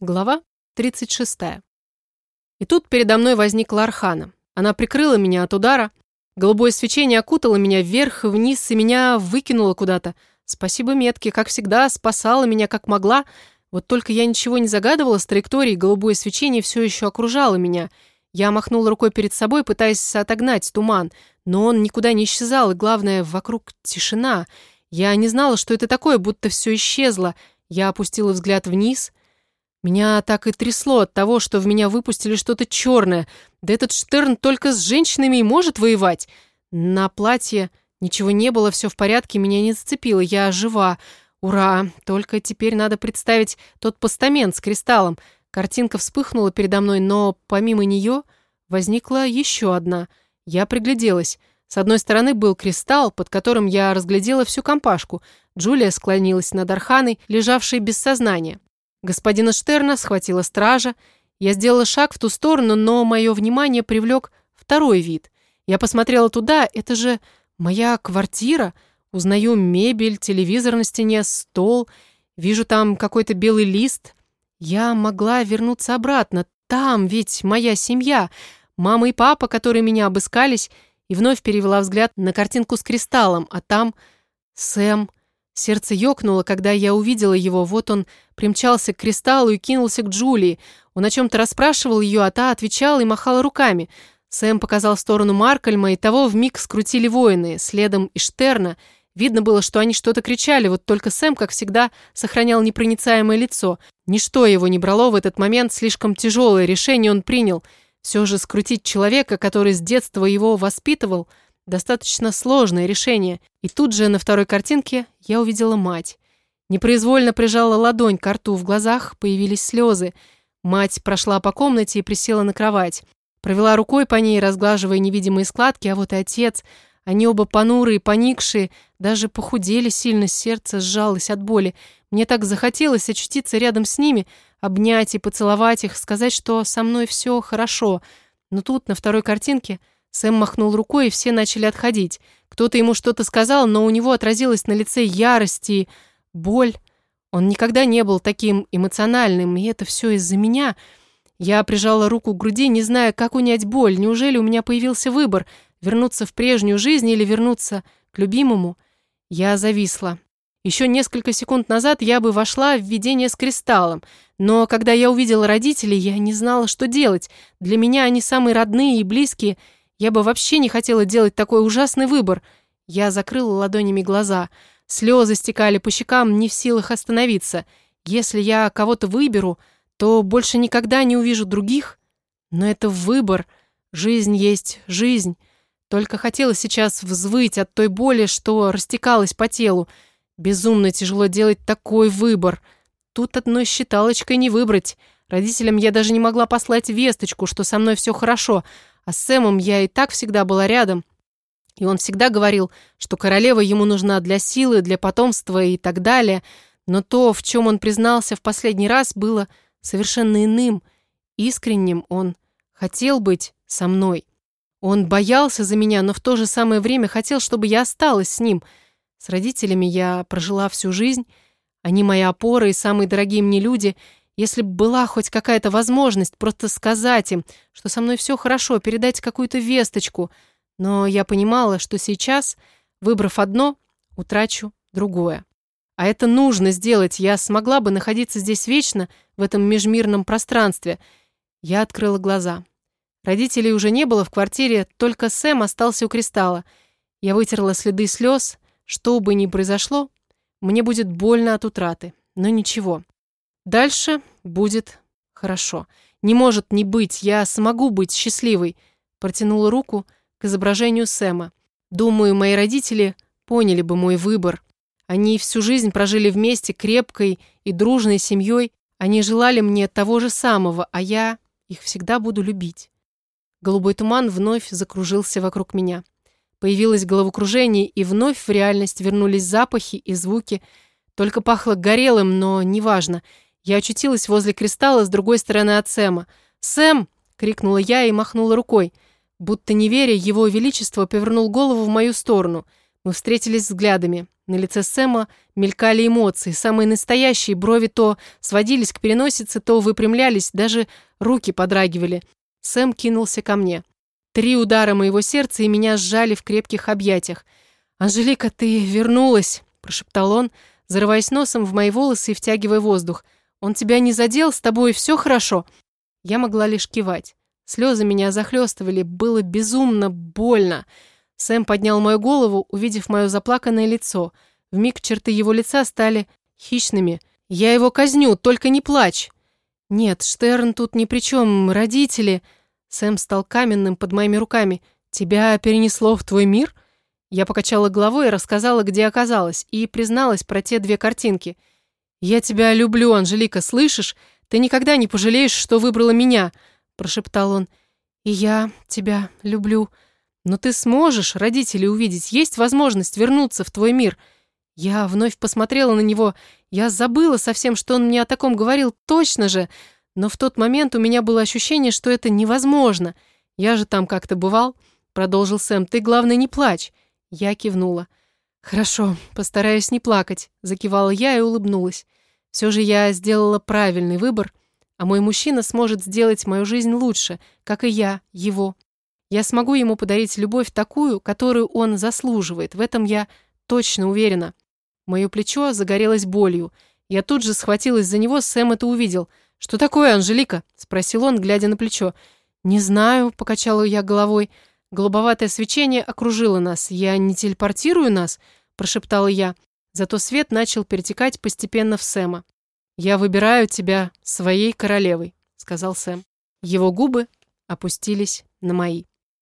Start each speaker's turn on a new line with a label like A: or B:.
A: Глава 36. И тут передо мной возникла Архана. Она прикрыла меня от удара. Голубое свечение окутало меня вверх и вниз, и меня выкинуло куда-то. Спасибо метке, как всегда, спасала меня как могла. Вот только я ничего не загадывала с траекторией, голубое свечение все еще окружало меня. Я махнула рукой перед собой, пытаясь отогнать туман, но он никуда не исчезал, и главное, вокруг тишина. Я не знала, что это такое, будто все исчезло. Я опустила взгляд вниз — меня так и трясло от того, что в меня выпустили что-то черное. Да этот Штерн только с женщинами и может воевать. На платье ничего не было, все в порядке, меня не зацепило, я жива. Ура! Только теперь надо представить тот постамент с кристаллом. Картинка вспыхнула передо мной, но помимо нее возникла еще одна. Я пригляделась. С одной стороны был кристалл, под которым я разглядела всю компашку. Джулия склонилась над Арханой, лежавшей без сознания. Господина Штерна схватила стража. Я сделала шаг в ту сторону, но мое внимание привлек второй вид. Я посмотрела туда, это же моя квартира. Узнаю мебель, телевизор на стене, стол. Вижу там какой-то белый лист. Я могла вернуться обратно. Там ведь моя семья. Мама и папа, которые меня обыскались, и вновь перевела взгляд на картинку с кристаллом, а там Сэм, Сердце ёкнуло, когда я увидела его. Вот он примчался к кристаллу и кинулся к Джулии. Он о чем-то расспрашивал ее, а та отвечала и махала руками. Сэм показал в сторону Маркальма, и того вмиг скрутили воины, следом и Штерна. Видно было, что они что-то кричали, вот только Сэм, как всегда, сохранял непроницаемое лицо. Ничто его не брало в этот момент, слишком тяжелое решение он принял. Все же скрутить человека, который с детства его воспитывал – Достаточно сложное решение. И тут же на второй картинке я увидела мать. Непроизвольно прижала ладонь к рту, в глазах появились слезы. Мать прошла по комнате и присела на кровать. Провела рукой по ней, разглаживая невидимые складки, а вот и отец. Они оба понурые, поникшие, даже похудели сильно, сердце сжалось от боли. Мне так захотелось очутиться рядом с ними, обнять и поцеловать их, сказать, что со мной все хорошо. Но тут, на второй картинке, Сэм махнул рукой, и все начали отходить. Кто-то ему что-то сказал, но у него отразилось на лице ярость и боль. Он никогда не был таким эмоциональным, и это все из-за меня. Я прижала руку к груди, не зная, как унять боль. Неужели у меня появился выбор – вернуться в прежнюю жизнь или вернуться к любимому? Я зависла. Еще несколько секунд назад я бы вошла в видение с кристаллом, но когда я увидела родителей, я не знала, что делать. Для меня они самые родные и близкие – я бы вообще не хотела делать такой ужасный выбор. Я закрыла ладонями глаза. Слезы стекали по щекам, не в силах остановиться. Если я кого-то выберу, то больше никогда не увижу других. Но это выбор. Жизнь есть жизнь. Только хотела сейчас взвыть от той боли, что растекалась по телу. Безумно тяжело делать такой выбор. Тут одной считалочкой не выбрать. Родителям я даже не могла послать весточку, что со мной все хорошо, а с Сэмом я и так всегда была рядом. И он всегда говорил, что королева ему нужна для силы, для потомства и так далее. Но то, в чем он признался в последний раз, было совершенно иным. Искренним он хотел быть со мной. Он боялся за меня, но в то же самое время хотел, чтобы я осталась с ним. С родителями я прожила всю жизнь. Они мои опоры и самые дорогие мне люди — если бы была хоть какая-то возможность просто сказать им, что со мной все хорошо, передать какую-то весточку. Но я понимала, что сейчас, выбрав одно, утрачу другое. А это нужно сделать. Я смогла бы находиться здесь вечно, в этом межмирном пространстве. Я открыла глаза. Родителей уже не было в квартире, только Сэм остался у кристалла. Я вытерла следы слез. Что бы ни произошло, мне будет больно от утраты. Но ничего. Дальше будет хорошо. Не может не быть, я смогу быть счастливой. Протянула руку к изображению Сэма. Думаю, мои родители поняли бы мой выбор. Они всю жизнь прожили вместе крепкой и дружной семьей. Они желали мне того же самого, а я их всегда буду любить. Голубой туман вновь закружился вокруг меня. Появилось головокружение, и вновь в реальность вернулись запахи и звуки. Только пахло горелым, но неважно. Я очутилась возле кристалла с другой стороны от Сэма. «Сэм!» — крикнула я и махнула рукой. Будто не веря, его величество повернул голову в мою сторону. Мы встретились взглядами. На лице Сэма мелькали эмоции, самые настоящие, брови то сводились к переносице, то выпрямлялись, даже руки подрагивали. Сэм кинулся ко мне. Три удара моего сердца и меня сжали в крепких объятиях. «Анжелика, ты вернулась!» – прошептал он, зарываясь носом в мои волосы и втягивая воздух. «Он тебя не задел? С тобой все хорошо?» Я могла лишь кивать. Слезы меня захлестывали, было безумно больно. Сэм поднял мою голову, увидев мое заплаканное лицо. Вмиг черты его лица стали хищными. «Я его казню, только не плачь!» «Нет, Штерн тут ни при чем, родители...» Сэм стал каменным под моими руками. «Тебя перенесло в твой мир?» Я покачала головой и рассказала, где оказалась, и призналась про те две картинки. «Я тебя люблю, Анжелика, слышишь? Ты никогда не пожалеешь, что выбрала меня», – прошептал он. «И я тебя люблю. Но ты сможешь родителей увидеть, есть возможность вернуться в твой мир». Я вновь посмотрела на него. Я забыла совсем, что он мне о таком говорил, точно же. Но в тот момент у меня было ощущение, что это невозможно. Я же там как-то бывал. Продолжил Сэм. Ты, главное, не плачь. Я кивнула. «Хорошо, постараюсь не плакать», — закивала я и улыбнулась. «Все же я сделала правильный выбор, а мой мужчина сможет сделать мою жизнь лучше, как и я, его. Я смогу ему подарить любовь такую, которую он заслуживает, в этом я точно уверена». Мое плечо загорелось болью. Я тут же схватилась за него, Сэм это увидел. «Что такое, Анжелика?» — спросил он, глядя на плечо. «Не знаю», — покачала я головой. Голубоватое свечение окружило нас. «Я не телепортирую нас?» – прошептала я. Зато свет начал перетекать постепенно в Сэма. «Я выбираю тебя своей королевой», – сказал Сэм. Его губы опустились на мои.